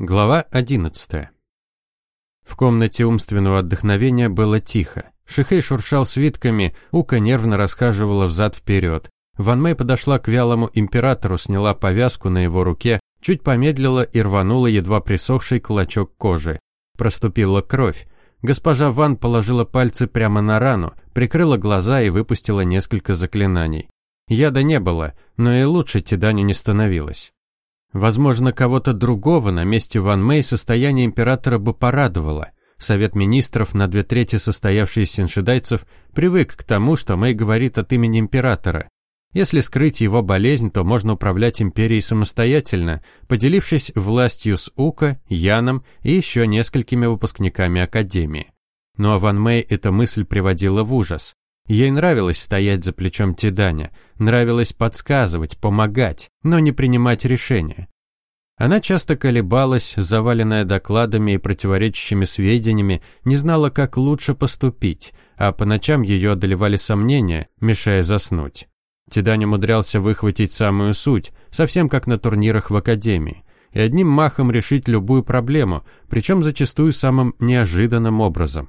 Глава 11. В комнате умственного отдохновения было тихо. Шихей шуршал свитками, Ука нервно расхаживала взад-вперед. Ван Мэй подошла к вялому императору, сняла повязку на его руке, чуть помедлила и рванула едва присохший клочок кожи. Проступила кровь. Госпожа Ван положила пальцы прямо на рану, прикрыла глаза и выпустила несколько заклинаний. Яда не было, но и лучше Тиданю не становилось. Возможно, кого-то другого на месте Ван Мэй состояние императора бы порадовало. Совет министров, на две трети состоявший из синшидайцев, привык к тому, что Мэй говорит от имени императора. Если скрыть его болезнь, то можно управлять империей самостоятельно, поделившись властью с Ука, Яном и еще несколькими выпускниками Академии. Но Ван Мэй эта мысль приводила в ужас. Ей нравилось стоять за плечом Тиданя, нравилось подсказывать, помогать, но не принимать решения. Она часто колебалась, заваленная докладами и противоречащими сведениями, не знала, как лучше поступить, а по ночам ее одолевали сомнения, мешая заснуть. Тидань умудрялся выхватить самую суть, совсем как на турнирах в академии, и одним махом решить любую проблему, причем зачастую самым неожиданным образом.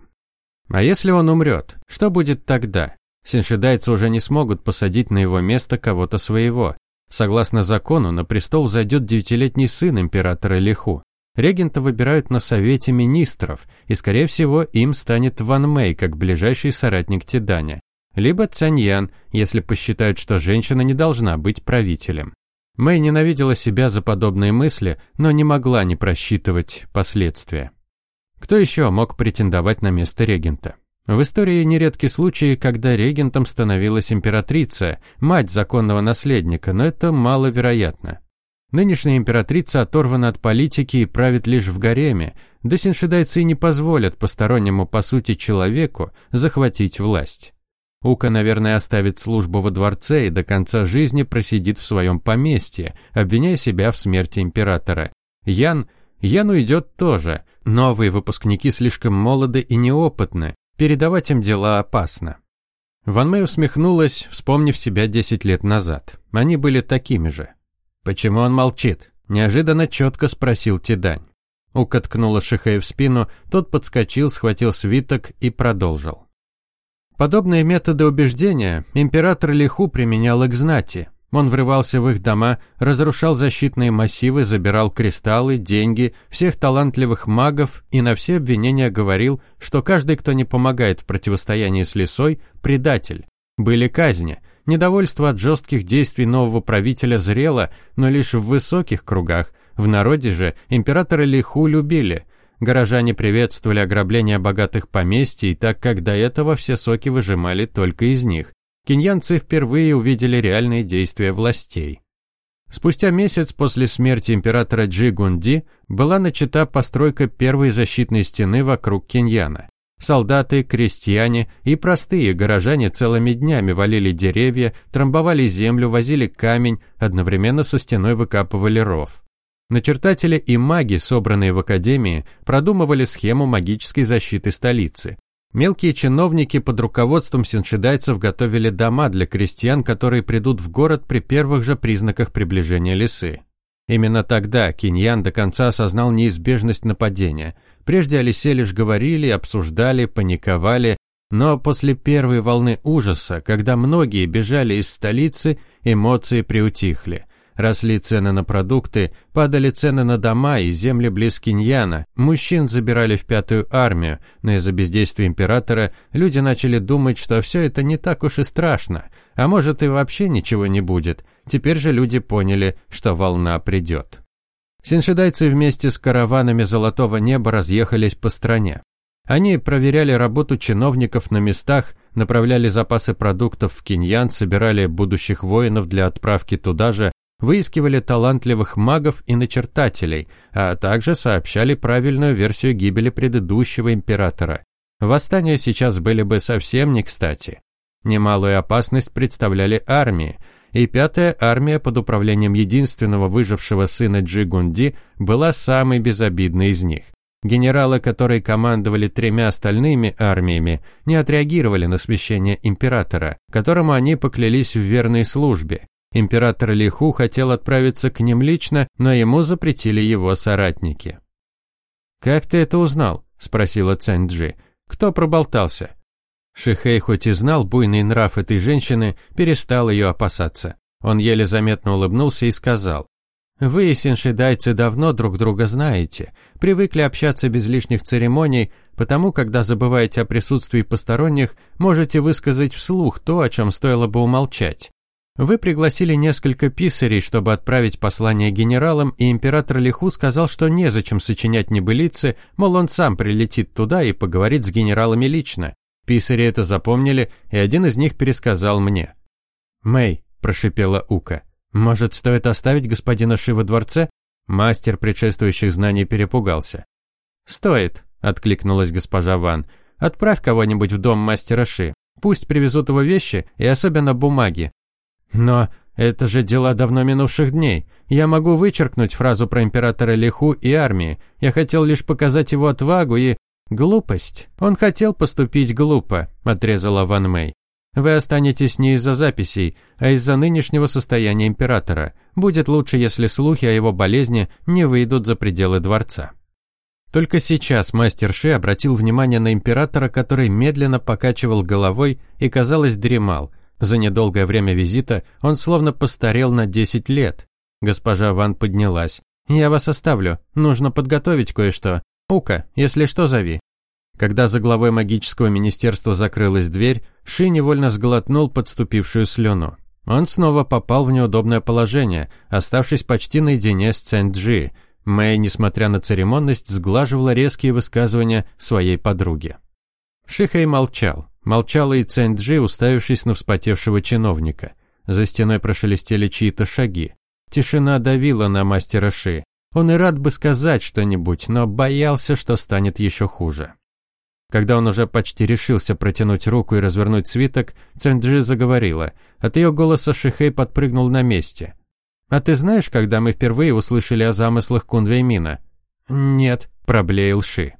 А если он умрет, что будет тогда? Синшидайцы уже не смогут посадить на его место кого-то своего. Согласно закону, на престол зайдет девятилетний сын императора Лиху. Регента выбирают на совете министров, и, скорее всего, им станет Ван Мэй, как ближайший соратник Тиданя. Либо Цаньян, если посчитают, что женщина не должна быть правителем. Мэй ненавидела себя за подобные мысли, но не могла не просчитывать последствия. Кто еще мог претендовать на место регента? В истории нередки случаи, когда регентом становилась императрица, мать законного наследника, но это маловероятно. Нынешняя императрица оторвана от политики и правит лишь в гареме, да синшидайцы не позволят постороннему, по сути, человеку захватить власть. Ука, наверное, оставит службу во дворце и до конца жизни просидит в своем поместье, обвиняя себя в смерти императора. Ян, Ян уйдет тоже – Новые выпускники слишком молоды и неопытны, передавать им дела опасно. Ван Мэй усмехнулась, вспомнив себя 10 лет назад. Они были такими же. «Почему он молчит?» – неожиданно четко спросил Тидань. Ука ткнула Шихея в спину, тот подскочил, схватил свиток и продолжил. Подобные методы убеждения император Лиху применял к знати. Он врывался в их дома, разрушал защитные массивы, забирал кристаллы, деньги, всех талантливых магов и на все обвинения говорил, что каждый, кто не помогает в противостоянии с лисой, предатель. Были казни. Недовольство от жестких действий нового правителя зрело, но лишь в высоких кругах. В народе же императора Лиху любили. Горожане приветствовали ограбление богатых поместий, так как до этого все соки выжимали только из них киньянцы впервые увидели реальные действия властей. Спустя месяц после смерти императора Джи Гунди была начата постройка первой защитной стены вокруг Киньяна. Солдаты, крестьяне и простые горожане целыми днями валили деревья, трамбовали землю, возили камень, одновременно со стеной выкапывали ров. Начертатели и маги, собранные в академии, продумывали схему магической защиты столицы. Мелкие чиновники под руководством синшидайцев готовили дома для крестьян, которые придут в город при первых же признаках приближения лисы. Именно тогда Киньян до конца осознал неизбежность нападения. Прежде о лисе лишь говорили, обсуждали, паниковали, но после первой волны ужаса, когда многие бежали из столицы, эмоции приутихли – Росли цены на продукты, падали цены на дома и земли близ Киньяна. Мужчин забирали в пятую армию, но из-за бездействия императора люди начали думать, что все это не так уж и страшно, а может и вообще ничего не будет. Теперь же люди поняли, что волна придет. Синшидайцы вместе с караванами Золотого Неба разъехались по стране. Они проверяли работу чиновников на местах, направляли запасы продуктов в Киньян, собирали будущих воинов для отправки туда же, выискивали талантливых магов и начертателей, а также сообщали правильную версию гибели предыдущего императора. Восстания сейчас были бы совсем не кстати. Немалую опасность представляли армии, и пятая армия под управлением единственного выжившего сына Джигунди была самой безобидной из них. Генералы, которые командовали тремя остальными армиями, не отреагировали на смещение императора, которому они поклялись в верной службе, Император Лиху хотел отправиться к ним лично, но ему запретили его соратники. «Как ты это узнал?» – спросила Цэнджи. «Кто проболтался?» Шихей хоть и знал буйный нрав этой женщины, перестал ее опасаться. Он еле заметно улыбнулся и сказал. «Вы, синшидайцы, давно друг друга знаете, привыкли общаться без лишних церемоний, потому, когда забываете о присутствии посторонних, можете высказать вслух то, о чем стоило бы умолчать. Вы пригласили несколько писарей, чтобы отправить послание генералам, и император Лиху сказал, что незачем сочинять небылицы, мол, он сам прилетит туда и поговорит с генералами лично. Писари это запомнили, и один из них пересказал мне. «Мэй», – прошипела Ука, – «может, стоит оставить господина Ши во дворце?» Мастер предшествующих знаний перепугался. «Стоит», – откликнулась госпожа Ван. «Отправь кого-нибудь в дом мастера Ши. Пусть привезут его вещи и особенно бумаги. Но это же дела давно минувших дней. Я могу вычеркнуть фразу про императора Лиху и армии. Я хотел лишь показать его отвагу и... Глупость. Он хотел поступить глупо, отрезала Ван Мэй. Вы останетесь не из-за записей, а из-за нынешнего состояния императора. Будет лучше, если слухи о его болезни не выйдут за пределы дворца. Только сейчас мастер Ши обратил внимание на императора, который медленно покачивал головой и, казалось, дремал – за недолгое время визита он словно постарел на 10 лет. Госпожа Ван поднялась. «Я вас оставлю. Нужно подготовить кое-что. Ука, если что, зови». Когда за главой магического министерства закрылась дверь, Ши невольно сглотнул подступившую слюну. Он снова попал в неудобное положение, оставшись почти наедине с Цэнджи. Мэй, несмотря на церемонность, сглаживала резкие высказывания своей подруги. Шихэй молчал. Молчала и Цэнджи, уставившись на вспотевшего чиновника. За стеной прошелестели чьи-то шаги. Тишина давила на мастера Ши. Он и рад бы сказать что-нибудь, но боялся, что станет еще хуже. Когда он уже почти решился протянуть руку и развернуть свиток, Цэнджи заговорила. От ее голоса Шихэй подпрыгнул на месте. «А ты знаешь, когда мы впервые услышали о замыслах Кунвеймина?» «Нет», – проблеял Ши.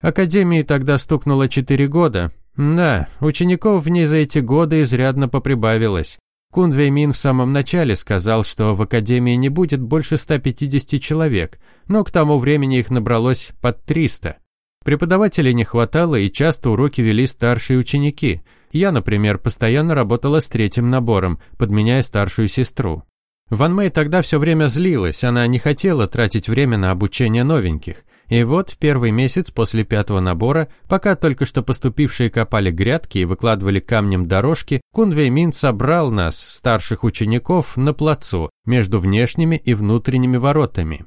Академии тогда стукнуло четыре года, да, учеников в ней за эти годы изрядно поприбавилось. Кун Веймин в самом начале сказал, что в академии не будет больше 150 человек, но к тому времени их набралось под 300. Преподавателей не хватало, и часто уроки вели старшие ученики. Я, например, постоянно работала с третьим набором, подменяя старшую сестру. Ван Мэй тогда все время злилась, она не хотела тратить время на обучение новеньких. И вот в первый месяц после пятого набора, пока только что поступившие копали грядки и выкладывали камнем дорожки, Кун Веймин собрал нас, старших учеников, на плацу, между внешними и внутренними воротами.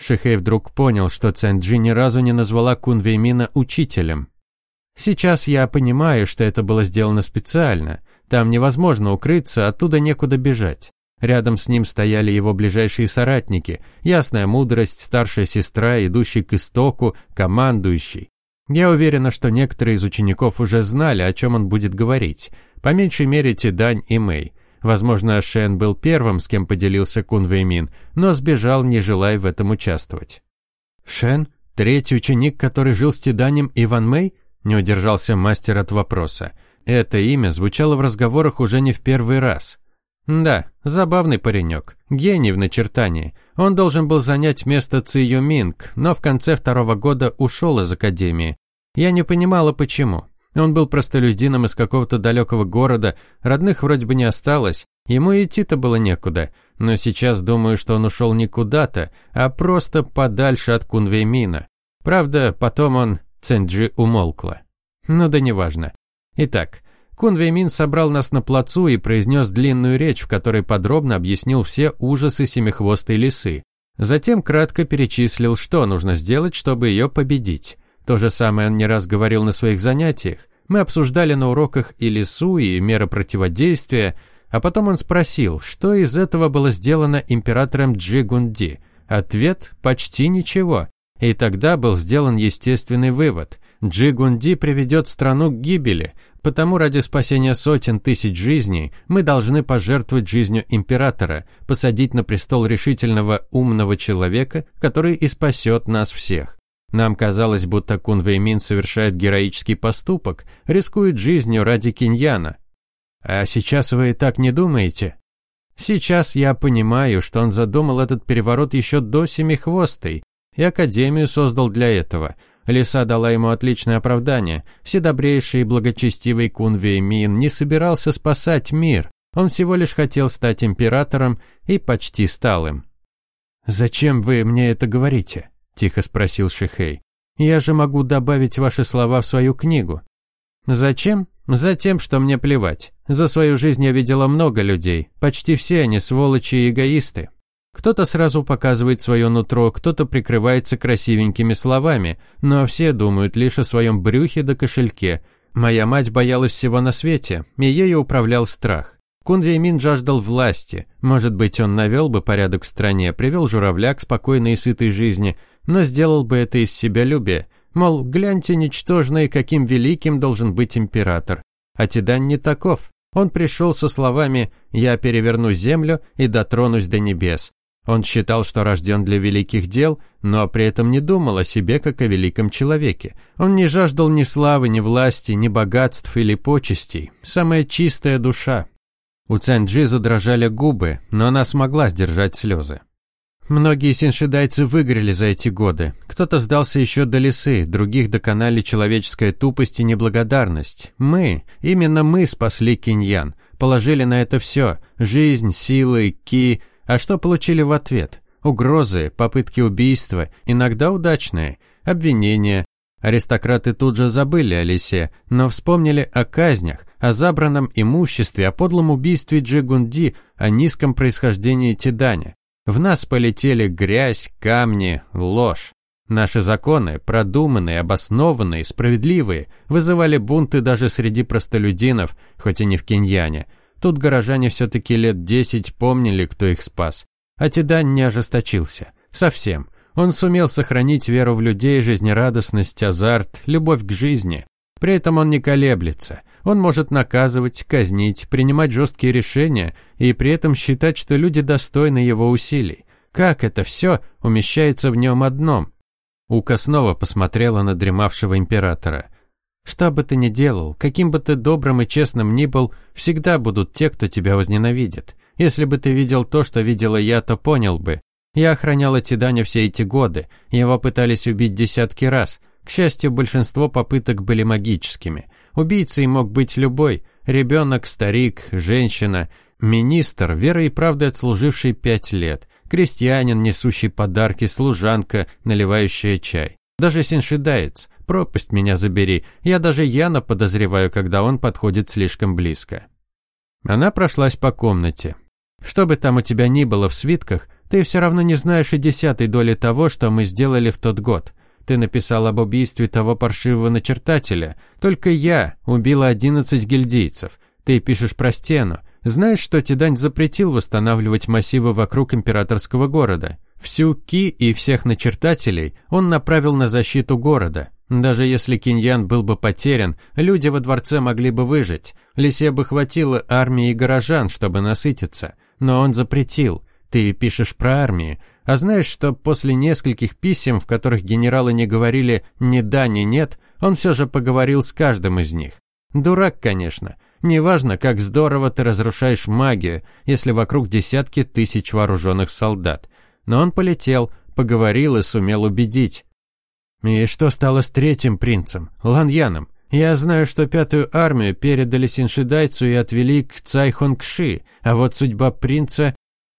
Шихей вдруг понял, что Цэнджи ни разу не назвала Кун Веймина учителем. Сейчас я понимаю, что это было сделано специально. Там невозможно укрыться, оттуда некуда бежать. Рядом с ним стояли его ближайшие соратники, ясная мудрость, старшая сестра, идущий к истоку, командующий. Я уверена, что некоторые из учеников уже знали, о чем он будет говорить. По меньшей мере Тидань и Мэй. Возможно, Шен был первым, с кем поделился Кун Вэймин, но сбежал, не желая в этом участвовать. «Шен? Третий ученик, который жил с Тиданем и Ван Мэй?» Не удержался мастер от вопроса. Это имя звучало в разговорах уже не в первый раз. Да, забавный паренек, гений в начертании. Он должен был занять место Ци Юминг, но в конце второго года ушел из академии. Я не понимала, почему. Он был простолюдином из какого-то далекого города, родных вроде бы не осталось, ему идти-то было некуда. Но сейчас думаю, что он ушел не куда-то, а просто подальше от Кунвеймина. Правда, потом он... Цэнджи умолкла. Ну да неважно. Итак, Кун Веймин собрал нас на плацу и произнес длинную речь, в которой подробно объяснил все ужасы семихвостой лисы. Затем кратко перечислил, что нужно сделать, чтобы ее победить. То же самое он не раз говорил на своих занятиях. Мы обсуждали на уроках и лису, и меры противодействия, а потом он спросил, что из этого было сделано императором Джигунди. Ответ – почти ничего. И тогда был сделан естественный вывод. Джигунди приведет страну к гибели – Потому ради спасения сотен тысяч жизней мы должны пожертвовать жизнью императора, посадить на престол решительного умного человека, который и спасет нас всех. Нам казалось, будто Кун Вэймин совершает героический поступок, рискует жизнью ради Киньяна. А сейчас вы так не думаете? Сейчас я понимаю, что он задумал этот переворот еще до Семихвостой, и Академию создал для этого. Лиса дала ему отличное оправдание. Вседобрейший и благочестивый Кунвей Мин не собирался спасать мир. Он всего лишь хотел стать императором и почти стал им. «Зачем вы мне это говорите?» – тихо спросил Шихей. «Я же могу добавить ваши слова в свою книгу». «Зачем? Затем, что мне плевать. За свою жизнь я видела много людей. Почти все они сволочи и эгоисты. Кто-то сразу показывает свое нутро, кто-то прикрывается красивенькими словами, но все думают лишь о своем брюхе да кошельке. Моя мать боялась всего на свете, и ею управлял страх. Кунвеймин жаждал власти. Может быть, он навел бы порядок в стране, привел журавля к спокойной и сытой жизни, но сделал бы это из себялюбия. Мол, гляньте, ничтожный, каким великим должен быть император. А Тидан не таков. Он пришел со словами «Я переверну землю и дотронусь до небес». Он считал, что рожден для великих дел, но при этом не думал о себе как о великом человеке. Он не жаждал ни славы, ни власти, ни богатств или почестей. Самая чистая душа, у Цэнджи задрожали губы, но она смогла сдержать слезы. Многие синшидайцы выгорели за эти годы. Кто-то сдался еще до лесы, других доконали человеческая тупость и неблагодарность. Мы, именно мы спасли Киньян, положили на это все – жизнь, силы, ки. А что получили в ответ? Угрозы, попытки убийства, иногда удачные, обвинения, Аристократы тут же забыли о лисе, но вспомнили о казнях, о забранном имуществе, о подлом убийстве Джигунди, о низком происхождении Тиданя. В нас полетели грязь, камни, ложь. Наши законы, продуманные, обоснованные, справедливые, вызывали бунты даже среди простолюдинов, хоть и не в Киньяне. Тут горожане все-таки лет десять помнили, кто их спас. А Тидань не ожесточился. Совсем. Он сумел сохранить веру в людей, жизнерадостность, азарт, любовь к жизни. При этом он не колеблется. Он может наказывать, казнить, принимать жесткие решения и при этом считать, что люди достойны его усилий. Как это все умещается в нем одном? Ука снова посмотрела на дремавшего императора. Что бы ты ни делал, каким бы ты добрым и честным ни был, всегда будут те, кто тебя возненавидит. Если бы ты видел то, что видела я, то понял бы. Я охраняла Тиданя все эти годы, его пытались убить десятки раз. К счастью, большинство попыток были магическими. Убийцей мог быть любой – ребенок, старик, женщина, министр, верой и правдой отслуживший пять лет, крестьянин, несущий подарки, служанка, наливающая чай. Даже синшидаец, пропасть меня забери, я даже Яна подозреваю, когда он подходит слишком близко. Она прошлась по комнате. Что бы там у тебя ни было в свитках, ты все равно не знаешь и десятой доли того, что мы сделали в тот год. Ты написал об убийстве того паршивого начертателя. Только я убила одиннадцать гильдейцев. Ты пишешь про стену. Знаешь, что Тидань запретил восстанавливать массивы вокруг императорского города? Всю Ки и всех начертателей он направил на защиту города. Даже если Киньян был бы потерян, люди во дворце могли бы выжить. Лисе бы хватило армии и горожан, чтобы насытиться. Но он запретил. Ты пишешь про армию, а знаешь, что после нескольких писем, в которых генералы не говорили ни да, ни нет, он все же поговорил с каждым из них. Дурак, конечно. Неважно, как здорово ты разрушаешь магию, если вокруг десятки тысяч вооруженных солдат. Но он полетел, поговорил и сумел убедить. И что стало с третьим принцем, Ланьяном? Я знаю, что пятую армию передали Синшидайцу и отвели к Цайхонгши, а вот судьба принца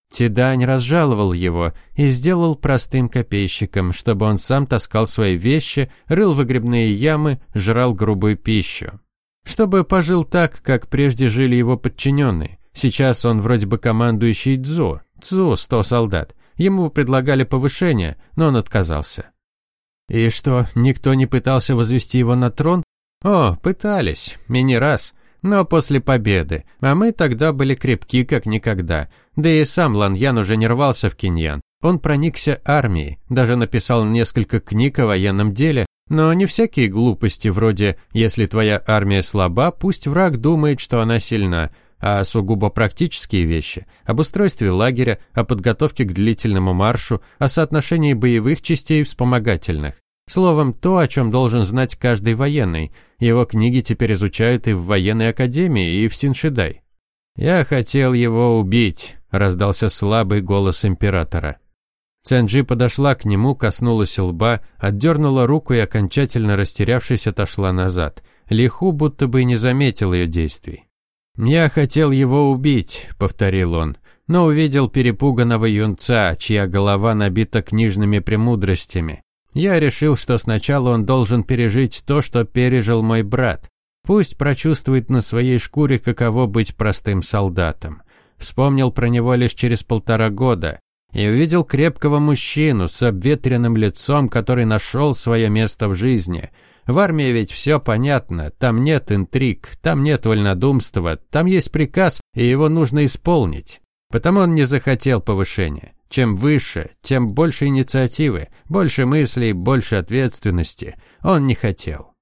Тидань разжаловал его и сделал простым копейщиком, чтобы он сам таскал свои вещи, рыл выгребные ямы, жрал грубую пищу. Чтобы пожил так, как прежде жили его подчиненные. Сейчас он вроде бы командующий Цзо, Цзо сто солдат. Ему предлагали повышение, но он отказался. И что, никто не пытался возвести его на трон? О, пытались, и не раз но после победы, а мы тогда были крепки как никогда. Да и сам Ланьян уже не рвался в Киньян. Он проникся армией, даже написал несколько книг о военном деле, но не всякие глупости вроде «если твоя армия слаба, пусть враг думает, что она сильна», а сугубо практические вещи – об устройстве лагеря, о подготовке к длительному маршу, о соотношении боевых частей вспомогательных. Словом, то, о чем должен знать каждый военный. Его книги теперь изучают и в военной академии, и в Синшидай. Я хотел его убить. – раздался слабый голос императора. Цянджи подошла к нему, коснулась лба, отдернула руку и, окончательно растерявшись, отошла назад. Лиху будто бы и не заметил ее действий. «Я хотел его убить», — повторил он, но увидел перепуганного юнца, чья голова набита книжными премудростями. Я решил, что сначала он должен пережить то, что пережил мой брат. Пусть прочувствует на своей шкуре, каково быть простым солдатом. Вспомнил про него лишь через полтора года и увидел крепкого мужчину с обветренным лицом, который нашел свое место в жизни. В армии ведь все понятно, там нет интриг, там нет вольнодумства, там есть приказ, и его нужно исполнить. Потому он не захотел повышения. Чем выше, тем больше инициативы, больше мыслей, больше ответственности. Он не хотел.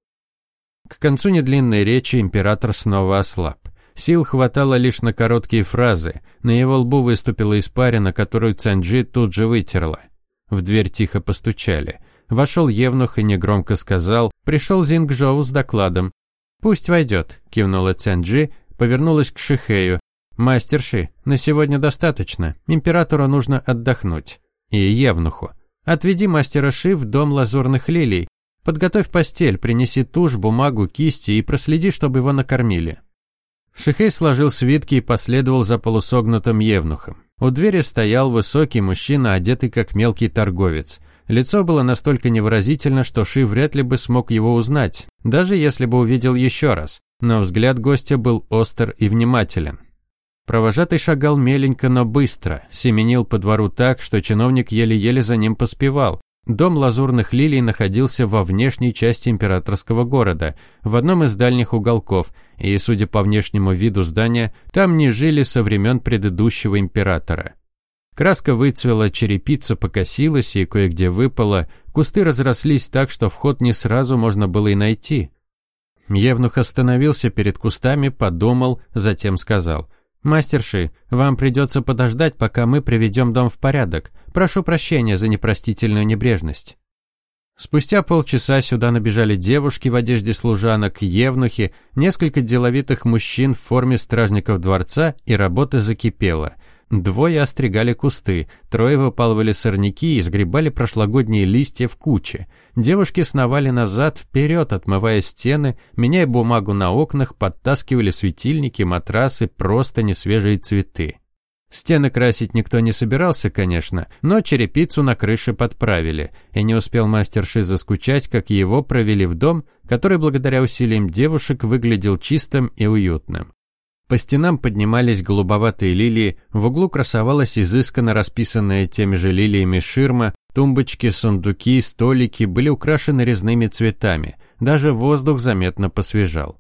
К концу недлинной речи император снова ослаб. Сил хватало лишь на короткие фразы. На его лбу выступила испарина, которую Цанджи тут же вытерла. В дверь тихо постучали. Вошел Евнух и негромко сказал «Пришел Зингжоу с докладом». «Пусть войдет», – кивнула Цянджи, повернулась к Шихею. «Мастерши, на сегодня достаточно. Императору нужно отдохнуть». И Евнуху. «Отведи мастера Ши в дом лазурных лилий. Подготовь постель, принеси тушь, бумагу, кисти и проследи, чтобы его накормили». Шихей сложил свитки и последовал за полусогнутым евнухом. У двери стоял высокий мужчина, одетый как мелкий торговец. Лицо было настолько невыразительно, что Ши вряд ли бы смог его узнать, даже если бы увидел еще раз. Но взгляд гостя был остр и внимателен. Провожатый шагал меленько, но быстро, семенил по двору так, что чиновник еле-еле за ним поспевал. Дом лазурных лилий находился во внешней части императорского города, в одном из дальних уголков, и, судя по внешнему виду здания, там не жили со времен предыдущего императора. Краска выцвела, черепица покосилась и кое-где выпала, кусты разрослись так, что вход не сразу можно было и найти. Евнух остановился перед кустами, подумал, затем сказал, «Мастерши, вам придется подождать, пока мы приведем дом в порядок. Прошу прощения за непростительную небрежность. Спустя полчаса сюда набежали девушки в одежде служанок, евнухи, несколько деловитых мужчин в форме стражников дворца, и работа закипела. Двое остригали кусты, трое выпалывали сорняки и сгребали прошлогодние листья в куче. Девушки сновали назад, вперед, отмывая стены, меняя бумагу на окнах, подтаскивали светильники, матрасы, просто несвежие цветы. Стены красить никто не собирался, конечно, но черепицу на крыше подправили, и не успел мастер Ши заскучать, как его провели в дом, который благодаря усилиям девушек выглядел чистым и уютным. По стенам поднимались голубоватые лилии, в углу красовалась изысканно расписанная теми же лилиями ширма, тумбочки, сундуки, столики были украшены резными цветами, даже воздух заметно посвежал.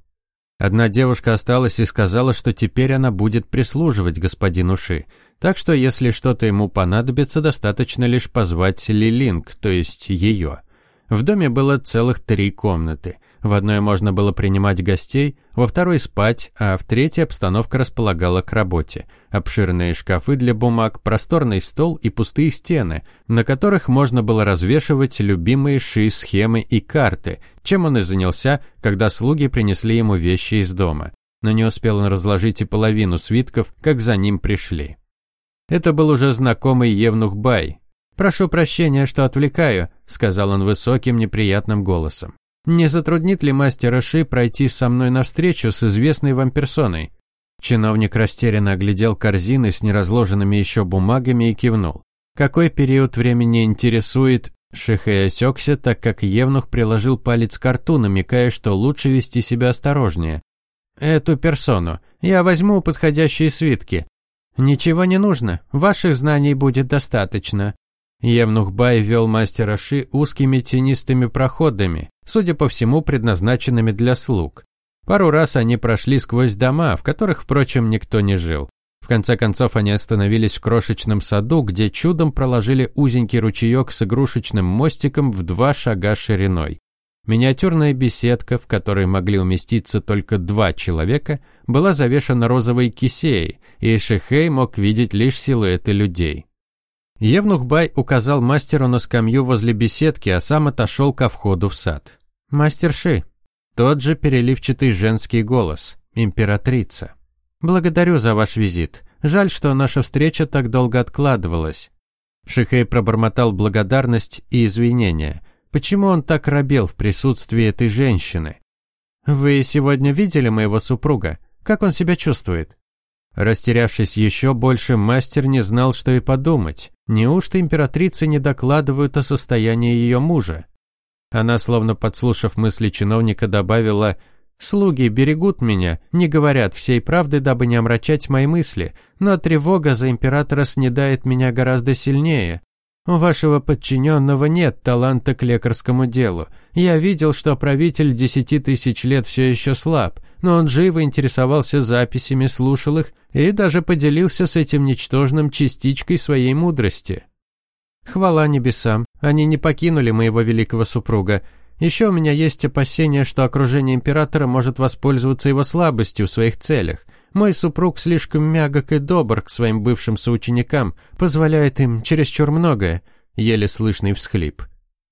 Одна девушка осталась и сказала, что теперь она будет прислуживать господину Ши. Так что, если что-то ему понадобится, достаточно лишь позвать Лилинг, то есть ее. В доме было целых три комнаты. В одной можно было принимать гостей, во второй спать, а в третьей обстановка располагала к работе. Обширные шкафы для бумаг, просторный стол и пустые стены, на которых можно было развешивать любимые ши, схемы и карты, чем он и занялся, когда слуги принесли ему вещи из дома. Но не успел он разложить и половину свитков, как за ним пришли. Это был уже знакомый Евнух Бай. «Прошу прощения, что отвлекаю», — сказал он высоким неприятным голосом. Не затруднит ли мастера Ши пройти со мной навстречу с известной вам персоной? Чиновник растерянно оглядел корзины с неразложенными еще бумагами и кивнул. Какой период времени интересует? Шихей осекся, так как Евнух приложил палец к рту, намекая, что лучше вести себя осторожнее. «Эту персону. Я возьму подходящие свитки. Ничего не нужно, ваших знаний будет достаточно. Евнух Бай вел мастера Ши узкими тенистыми проходами, судя по всему, предназначенными для слуг. Пару раз они прошли сквозь дома, в которых, впрочем, никто не жил. В конце концов они остановились в крошечном саду, где чудом проложили узенький ручеек с игрушечным мостиком в два шага шириной. Миниатюрная беседка, в которой могли уместиться только два человека, была завешена розовой кисеей, и Шехей мог видеть лишь силуэты людей. Евнух Бай указал мастеру на скамью возле беседки, а сам отошел ко входу в сад. «Мастер Ши». Тот же переливчатый женский голос. Императрица. «Благодарю за ваш визит. Жаль, что наша встреча так долго откладывалась». Шихей пробормотал благодарность и извинения. Почему он так робел в присутствии этой женщины? «Вы сегодня видели моего супруга? Как он себя чувствует?» Растерявшись еще больше, мастер не знал, что и подумать. Неужто императрицы не докладывают о состоянии ее мужа? Она, словно подслушав мысли чиновника, добавила «Слуги берегут меня, не говорят всей правды, дабы не омрачать мои мысли, но тревога за императора снедает меня гораздо сильнее. У вашего подчиненного нет таланта к лекарскому делу. Я видел, что правитель десяти тысяч лет все еще слаб, но он живо интересовался записями, слушал их и даже поделился с этим ничтожным частичкой своей мудрости. Хвала небесам, они не покинули моего великого супруга. Еще у меня есть опасения, что окружение императора может воспользоваться его слабостью в своих целях. Мой супруг слишком мягок и добр к своим бывшим соученикам, позволяет им чересчур многое. Еле слышный всхлип.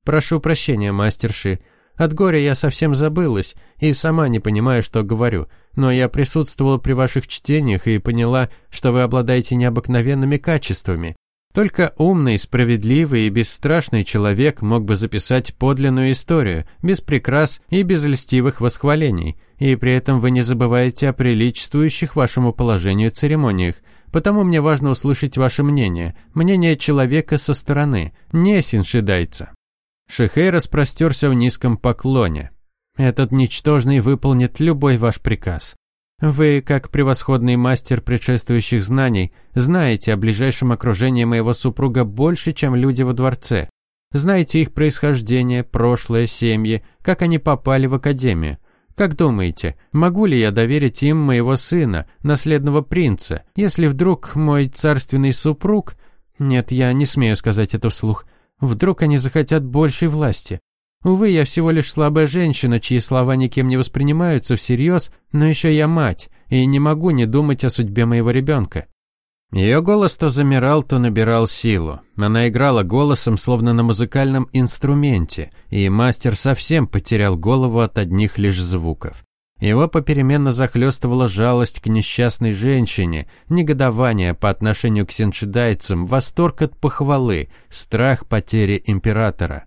Прошу прощения, мастерши. От горя я совсем забылась и сама не понимаю, что говорю, но я присутствовала при ваших чтениях и поняла, что вы обладаете необыкновенными качествами. Только умный, справедливый и бесстрашный человек мог бы записать подлинную историю, без прикрас и без льстивых восхвалений, и при этом вы не забываете о приличествующих вашему положению церемониях. Потому мне важно услышать ваше мнение, мнение человека со стороны, не синшидайца». Шихей распростерся в низком поклоне. «Этот ничтожный выполнит любой ваш приказ. Вы, как превосходный мастер предшествующих знаний, знаете о ближайшем окружении моего супруга больше, чем люди во дворце. Знаете их происхождение, прошлое, семьи, как они попали в академию. Как думаете, могу ли я доверить им моего сына, наследного принца, если вдруг мой царственный супруг... Нет, я не смею сказать это вслух. Вдруг они захотят большей власти. Увы, я всего лишь слабая женщина, чьи слова никем не воспринимаются всерьез, но еще я мать, и не могу не думать о судьбе моего ребенка. Ее голос то замирал, то набирал силу. Она играла голосом, словно на музыкальном инструменте, и мастер совсем потерял голову от одних лишь звуков. Его попеременно захлестывала жалость к несчастной женщине, негодование по отношению к сеншидайцам, восторг от похвалы, страх потери императора.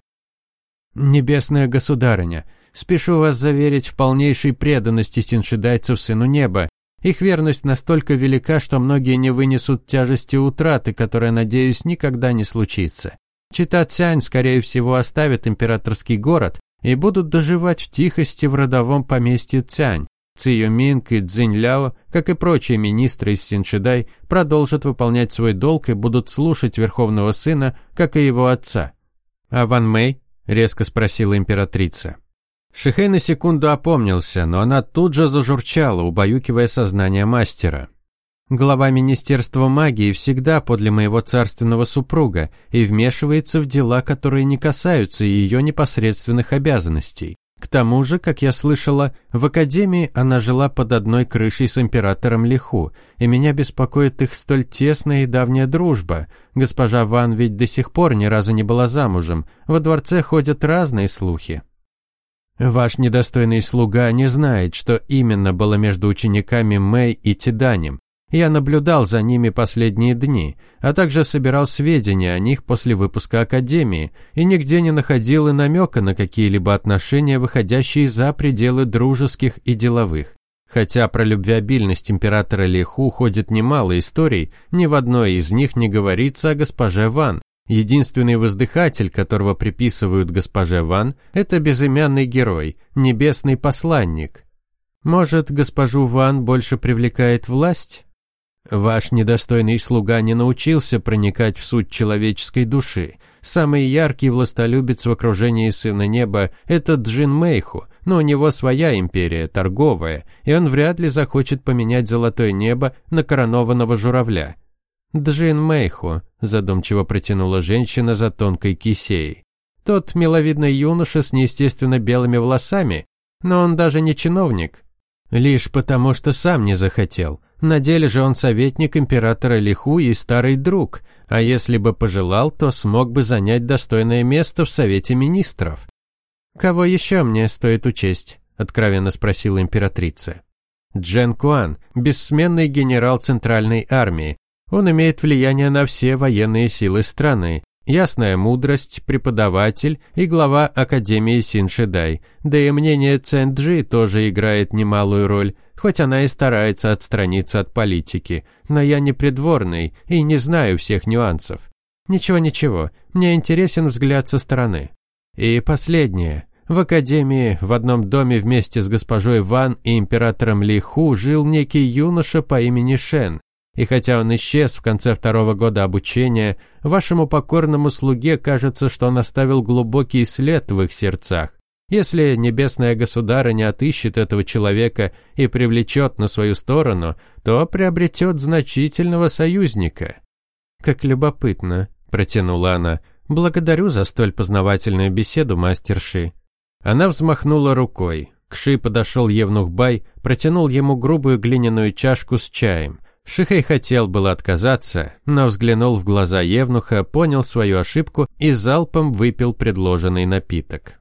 «Небесная государыня, спешу вас заверить в полнейшей преданности синшидайцев сыну неба. Их верность настолько велика, что многие не вынесут тяжести утраты, которая, надеюсь, никогда не случится. Чита Цянь, скорее всего, оставит императорский город и будут доживать в тихости в родовом поместье Цянь. Ци Минг и Цзинь Ляо, как и прочие министры из Синшидай, продолжат выполнять свой долг и будут слушать верховного сына, как и его отца. А Ван Мэй резко спросила императрица. Шихей на секунду опомнился, но она тут же зажурчала, убаюкивая сознание мастера. Глава Министерства магии всегда подле моего царственного супруга и вмешивается в дела, которые не касаются ее непосредственных обязанностей. К тому же, как я слышала, в академии она жила под одной крышей с императором Лиху, и меня беспокоит их столь тесная и давняя дружба. Госпожа Ван ведь до сих пор ни разу не была замужем. Во дворце ходят разные слухи. Ваш недостойный слуга не знает, что именно было между учениками Мэй и Тиданем. Я наблюдал за ними последние дни, а также собирал сведения о них после выпуска Академии и нигде не находил и намека на какие-либо отношения, выходящие за пределы дружеских и деловых. Хотя про любвеобильность императора Лиху ходит немало историй, ни в одной из них не говорится о госпоже Ван. Единственный воздыхатель, которого приписывают госпоже Ван, это безымянный герой, небесный посланник. Может, госпожу Ван больше привлекает власть? Ваш недостойный слуга не научился проникать в суть человеческой души. Самый яркий властолюбец в окружении Сына Неба – это Джин Мэйху, но у него своя империя, торговая, и он вряд ли захочет поменять золотое небо на коронованного журавля. «Джин Мэйху», – задумчиво протянула женщина за тонкой кисеей. «Тот миловидный юноша с неестественно белыми волосами, но он даже не чиновник. Лишь потому, что сам не захотел. На деле же он советник императора Лиху и старый друг, а если бы пожелал, то смог бы занять достойное место в Совете Министров. «Кого еще мне стоит учесть?» – откровенно спросила императрица. Джен Куан – бессменный генерал Центральной армии. Он имеет влияние на все военные силы страны. Ясная мудрость, преподаватель и глава Академии Синшидай. Да и мнение Цэнджи тоже играет немалую роль, хоть она и старается отстраниться от политики. Но я не придворный и не знаю всех нюансов. Ничего-ничего, мне интересен взгляд со стороны. И последнее. В академии в одном доме вместе с госпожой Ван и императором Ли Ху жил некий юноша по имени Шен. И хотя он исчез в конце второго года обучения, вашему покорному слуге кажется, что он оставил глубокий след в их сердцах. Если небесная государыня отыщет этого человека и привлечет на свою сторону, то приобретет значительного союзника. «Как любопытно», – протянула она. «Благодарю за столь познавательную беседу, мастерши». Она взмахнула рукой. К Ши подошел Евнух Бай, протянул ему грубую глиняную чашку с чаем. Шихей хотел было отказаться, но взглянул в глаза Евнуха, понял свою ошибку и залпом выпил предложенный напиток.